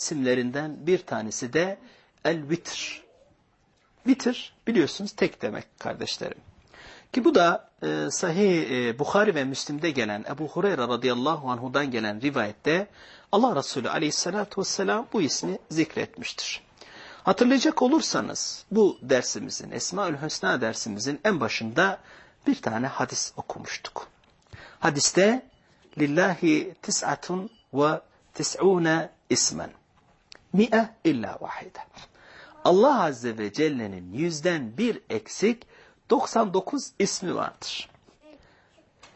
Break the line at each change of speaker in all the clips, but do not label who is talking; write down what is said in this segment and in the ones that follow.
isimlerinden bir tanesi de el-vitr. Vitr biliyorsunuz tek demek kardeşlerim. Ki bu da e, sahih e, Bukhari ve Müslim'de gelen Ebu Hureyre radıyallahu anhudan gelen rivayette Allah Resulü aleyhissalatu vesselam bu ismi zikretmiştir. Hatırlayacak olursanız bu dersimizin Esmaül Hüsna dersimizin en başında bir tane hadis okumuştuk. Hadiste lillahi tis'atun ve tis'une ismen. Mi'e illa vahide. Allah Azze ve Celle'nin yüzden bir eksik 99 ismi vardır.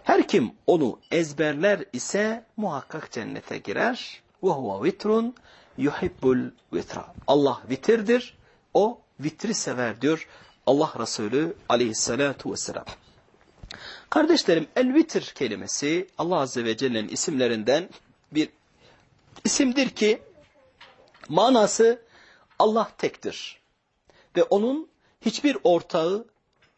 Her kim onu ezberler ise muhakkak cennete girer. Ve huve vitrun yuhibbul vitra. Allah vitirdir. O vitri sever diyor Allah Resulü aleyhissalatu vesselam. Kardeşlerim el vitir kelimesi Allah Azze ve Celle'nin isimlerinden bir isimdir ki manası Allah tektir. Ve onun hiçbir ortağı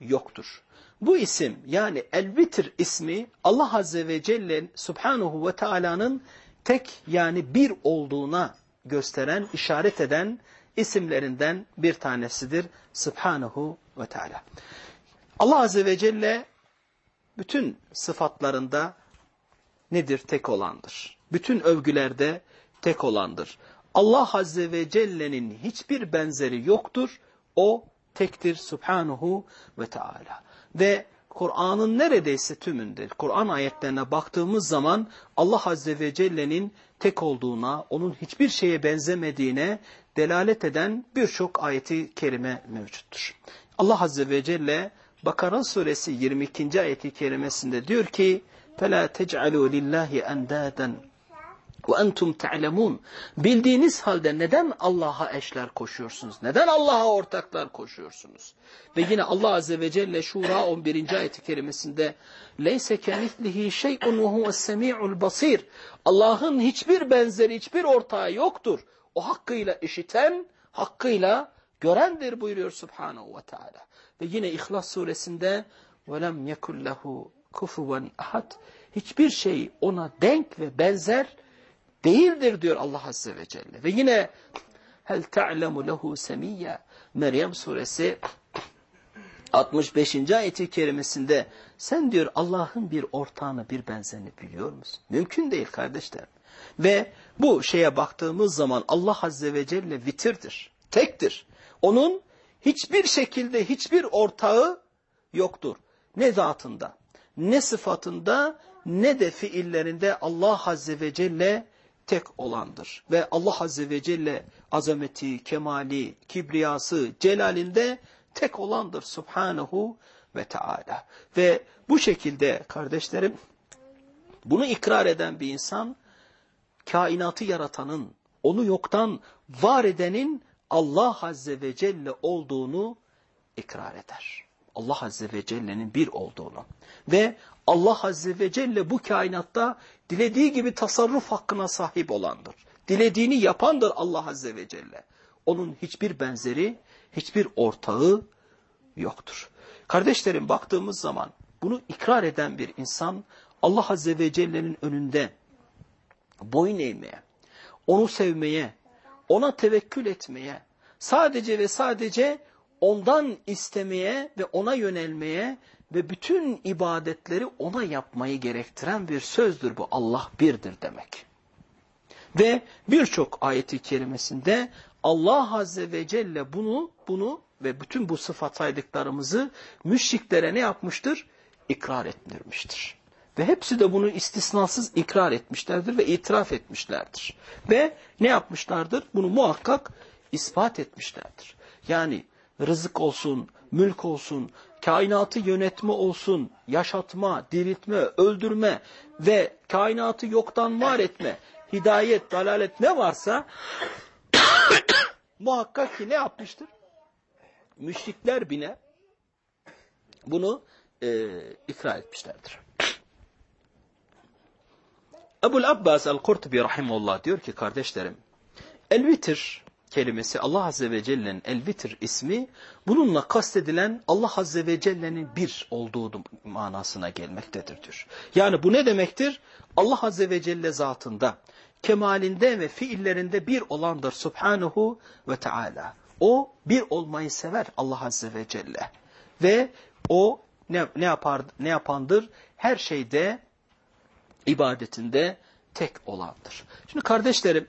yoktur. Bu isim yani El-Vitir ismi Allah Azze ve Celle Subhanahu ve Taala'nın tek yani bir olduğuna gösteren, işaret eden isimlerinden bir tanesidir Subhanahu ve Teala. Allah Azze ve Celle bütün sıfatlarında nedir? Tek olandır. Bütün övgülerde tek olandır. Allah Azze ve Celle'nin hiçbir benzeri yoktur. O tektir Subhanahu ve Teala. Ve Kur'an'ın neredeyse tümünde, Kur'an ayetlerine baktığımız zaman Allah Azze ve Celle'nin tek olduğuna, onun hiçbir şeye benzemediğine delalet eden birçok ayeti kerime mevcuttur. Allah Azze ve Celle Bakara suresi 22. ayeti kerimesinde diyor ki فَلَا تَجْعَلُوا لِلّٰهِ اَنْدَادًا وَاَنْتُمْ تَعْلَمُونَ Bildiğiniz halde neden Allah'a eşler koşuyorsunuz? Neden Allah'a ortaklar koşuyorsunuz? Ve yine Allah Azze ve Celle Şura 11. ayeti kerimesinde لَيْسَ كَمِثْلِهِ شَيْءٌ وَهُوَ السَّمِيعُ الْبَصِيرُ Allah'ın hiçbir benzeri, hiçbir ortağı yoktur. O hakkıyla işiten, hakkıyla görendir buyuruyor Subhanahu ve Teala. Ve yine İhlas suresinde وَلَمْ يَكُلْ لَهُ كُفُوًا ahad Hiçbir şey ona denk ve benzer değildir diyor Allah Azze ve Celle. Ve yine hel ta'lemu lehu semiyya Meryem suresi 65. ayeti kerimesinde sen diyor Allah'ın bir ortağını bir benzerini biliyor musun? Mümkün değil kardeşler. Ve bu şeye baktığımız zaman Allah Azze ve Celle vitirdir. Tektir. Onun hiçbir şekilde hiçbir ortağı yoktur. Ne zatında, ne sıfatında, ne de fiillerinde Allah Azze ve Celle tek olandır. Ve Allah Azze ve Celle azameti, kemali, kibriyası, celalinde tek olandır Subhanahu ve Teala. Ve bu şekilde kardeşlerim bunu ikrar eden bir insan kainatı yaratanın, onu yoktan var edenin Allah Azze ve Celle olduğunu ikrar eder. Allah Azze ve Celle'nin bir olduğunu. Ve Allah Azze ve Celle bu kainatta dilediği gibi tasarruf hakkına sahip olandır. Dilediğini yapandır Allah Azze ve Celle. Onun hiçbir benzeri, hiçbir ortağı yoktur. Kardeşlerim baktığımız zaman bunu ikrar eden bir insan Allah Azze ve Celle'nin önünde boyun eğmeye, onu sevmeye, ona tevekkül etmeye, sadece ve sadece ondan istemeye ve ona yönelmeye ve bütün ibadetleri ona yapmayı gerektiren bir sözdür bu. Allah birdir demek. Ve birçok ayeti kerimesinde Allah Azze ve Celle bunu bunu ve bütün bu sıfat saydıklarımızı müşriklere ne yapmıştır? İkrar ettirmiştir. Ve hepsi de bunu istisnasız ikrar etmişlerdir ve itiraf etmişlerdir. Ve ne yapmışlardır? Bunu muhakkak ispat etmişlerdir. Yani rızık olsun, mülk olsun, kainatı yönetme olsun, yaşatma, diriltme, öldürme ve kainatı yoktan var etme, hidayet, dalalet ne varsa muhakkak ki ne yapmıştır? Müşrikler bile bunu e, ikrar etmişlerdir. Ebul Abbas el-Kurtubi rahimullah diyor ki kardeşlerim, el-vitir kelimesi Allah Azze ve Celle'nin el-vitir ismi bununla kastedilen Allah Azze ve Celle'nin bir olduğu manasına gelmektedir. Yani bu ne demektir? Allah Azze ve Celle zatında kemalinde ve fiillerinde bir olandır Subhanahu ve Teala. O bir olmayı sever Allah Azze ve Celle. Ve o ne, ne, yapar, ne yapandır? Her şeyde, ibadetinde tek olandır. Şimdi kardeşlerim,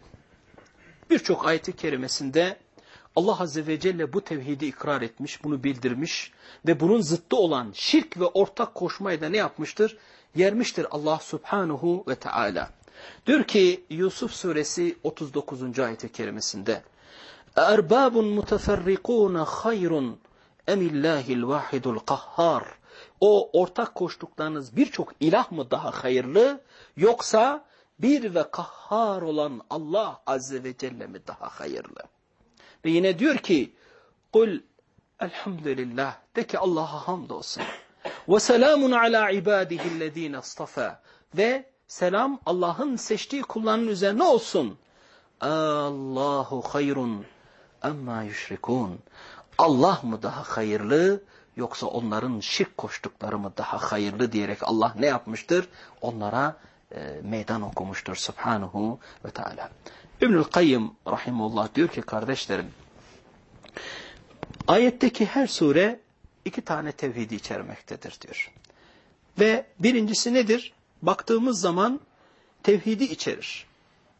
birçok ayeti kerimesinde Allah Azze ve Celle bu tevhidi ikrar etmiş, bunu bildirmiş ve bunun zıttı olan şirk ve ortak koşmayı da ne yapmıştır? Yermiştir Allah Subhanahu ve Teala. Diyor ki Yusuf suresi 39. ayet-i kerimesinde Erbabun muteferrikûne hayrun emillahil vahidul kahhar O ortak koştuklarınız birçok ilah mı daha hayırlı yoksa bir ve kahhar olan Allah Azze ve Celle mi daha hayırlı? Ve yine diyor ki Kul elhamdülillah de ki Allah'a hamdolsun. Ve selamun ala ibadihillezine istafa ve selam Allah'ın seçtiği kullarının üzerine olsun. Allahu hayrun amma yüşrikun. Allah mı daha hayırlı yoksa onların şirk koştukları mı daha hayırlı diyerek Allah ne yapmıştır? Onlara e, meydan okumuştur Subhanahu ve Teala. İbnül Kayyım Rahimullah diyor ki kardeşlerim ayetteki her sure iki tane tevhidi içermektedir diyor. Ve birincisi nedir? Baktığımız zaman tevhidi içerir.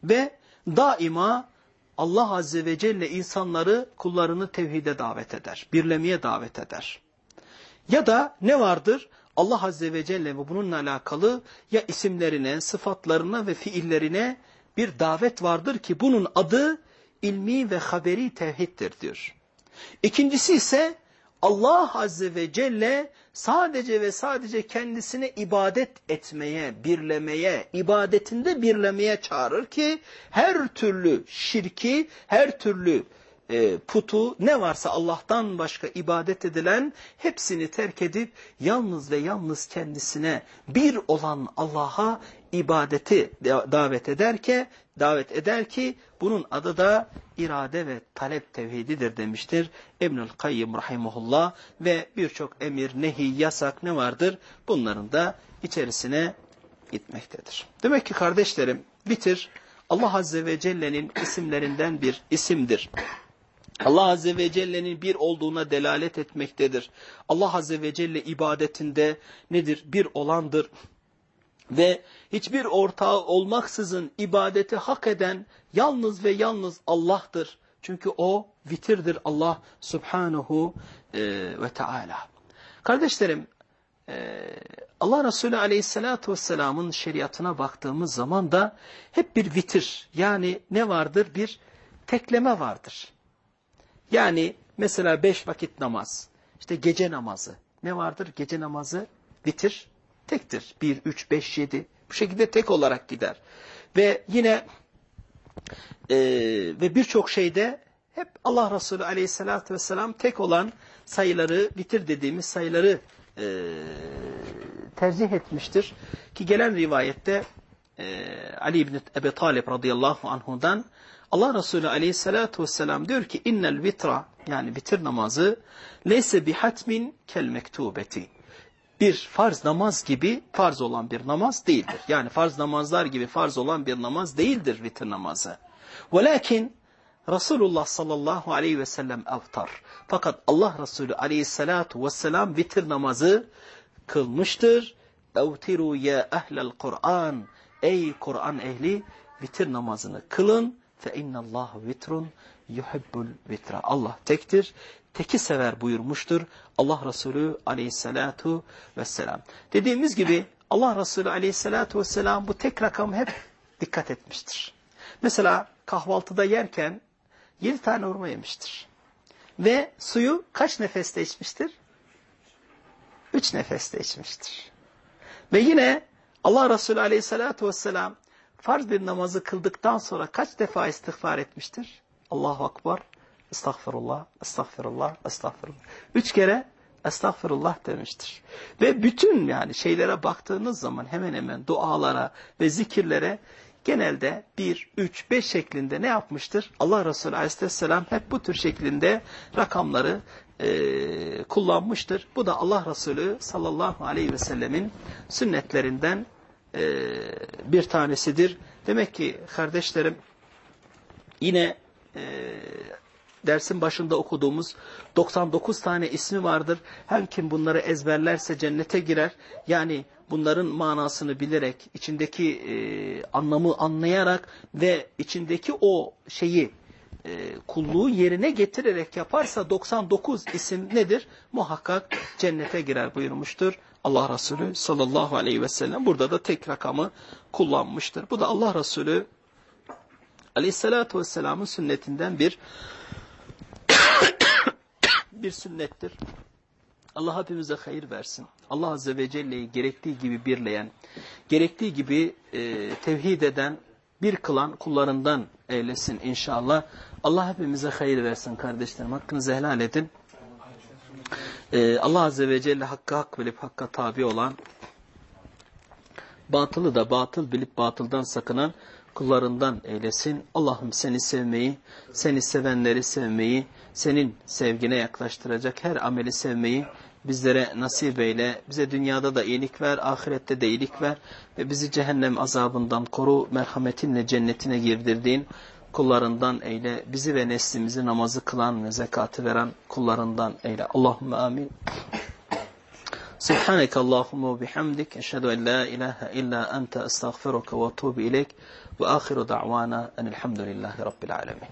Ve daima Allah Azze ve Celle insanları, kullarını tevhide davet eder. Birlemeye davet eder. Ya da ne vardır? Allah Azze ve Celle ve bununla alakalı ya isimlerine, sıfatlarına ve fiillerine bir davet vardır ki bunun adı ilmi ve haberi tevhiddir diyor. İkincisi ise Allah Azze ve Celle sadece ve sadece kendisine ibadet etmeye, birlemeye, ibadetinde birlemeye çağırır ki her türlü şirki, her türlü e, putu ne varsa Allah'tan başka ibadet edilen hepsini terk edip yalnız ve yalnız kendisine bir olan Allah'a ibadeti davet eder ki davet eder ki bunun adı da irade ve talep tevhididir demiştir İbnül Kayyım rahimullah ve birçok emir, nehi, yasak ne vardır? Bunların da içerisine gitmektedir. Demek ki kardeşlerim bitir Allah Azze ve Celle'nin isimlerinden bir isimdir. Allah Azze ve Celle'nin bir olduğuna delalet etmektedir. Allah Azze ve Celle ibadetinde nedir? Bir olandır. Ve hiçbir ortağı olmaksızın ibadeti hak eden yalnız ve yalnız Allah'tır. Çünkü o vitirdir Allah Subhanahu e, ve Teala. Kardeşlerim e, Allah Resulü Aleyhisselatü Vesselam'ın şeriatına baktığımız zaman da hep bir vitir yani ne vardır? Bir tekleme vardır. Yani mesela beş vakit namaz, işte gece namazı. Ne vardır? Gece namazı vitir, tektir. Bir, üç, beş, yedi. Bu şekilde tek olarak gider. Ve yine e, ve birçok şeyde hep Allah Resulü aleyhissalatü vesselam tek olan sayıları, vitir dediğimiz sayıları e, tercih etmiştir. Ki gelen rivayette e, Ali İbni Ebi Talib radıyallahu anhudan Allah Resulü aleyhissalatu vesselam diyor ki innel vitra yani bitir namazı leyse bihatmin kel mektubeti. Bir farz namaz gibi farz olan bir namaz değildir. Yani farz namazlar gibi farz olan bir namaz değildir vitir namazı. Velakin Resulullah sallallahu aleyhi ve sellem avtar. Fakat Allah Resulü aleyhissalatu vesselam vitir namazı kılmıştır. Evtiru ya ehlel Kur'an. Ey Kur'an ehli vitir namazını kılın fe innallahu vitrun yuhibbul vitra. Allah tektir, teki sever buyurmuştur Allah Resulü aleyhissalatu vesselam. Dediğimiz gibi Allah Resulü aleyhissalatu vesselam bu tek rakam hep dikkat etmiştir. Mesela kahvaltıda yerken yedi tane hurma yemiştir. Ve suyu kaç nefeste içmiştir? Üç nefeste içmiştir. Ve yine Allah Resulü aleyhissalatu vesselam farz bir namazı kıldıktan sonra kaç defa istiğfar etmiştir? Allahu Akbar, estağfurullah, estağfurullah, estağfurullah. Üç kere estağfurullah demiştir. Ve bütün yani şeylere baktığınız zaman hemen hemen dualara ve zikirlere genelde bir, üç, beş şeklinde ne yapmıştır? Allah Resulü Aleyhisselam hep bu tür şeklinde rakamları e, kullanmıştır. Bu da Allah Resulü sallallahu aleyhi ve sellemin sünnetlerinden bir tanesidir. Demek ki kardeşlerim yine e, dersin başında okuduğumuz 99 tane ismi vardır. Hem kim bunları ezberlerse cennete girer. Yani bunların manasını bilerek, içindeki e, anlamı anlayarak ve içindeki o şeyi e, kulluğu yerine getirerek yaparsa 99 isim nedir? Muhakkak cennete girer buyurmuştur. Allah Resulü sallallahu aleyhi ve sellem burada da tek rakamı kullanmıştır. Bu da Allah Resulü aleyhissalatu vesselamın sünnetinden bir bir sünnettir. Allah hepimize hayır versin. Allah Azze ve Celle'yi gerektiği gibi birleyen, gerektiği gibi e, tevhid eden, bir kılan kullarından eylesin inşallah. Allah hepimize hayır versin kardeşlerim. Hakkınızı helal edin. Ee, Allah Azze ve Celle hakkı hak bilip hakka tabi olan, batılı da batıl bilip batıldan sakınan kullarından eylesin. Allah'ım seni sevmeyi, seni sevenleri sevmeyi, senin sevgine yaklaştıracak her ameli sevmeyi bizlere nasip eyle. Bize dünyada da iyilik ver, ahirette de iyilik ver ve bizi cehennem azabından koru, merhametinle cennetine girdirdiğin kullarından eyle. Bizi ve neslimizi namazı kılan ve zekatı veren kullarından eyle. Allahümme amin. Subhaneke Allahumma ve bihamdik. Eşhedü en la ilahe illa ente estağfiruke ve tuğbu ileyk. Ve ahiru da'vana enelhamdülillahi rabbil alemin.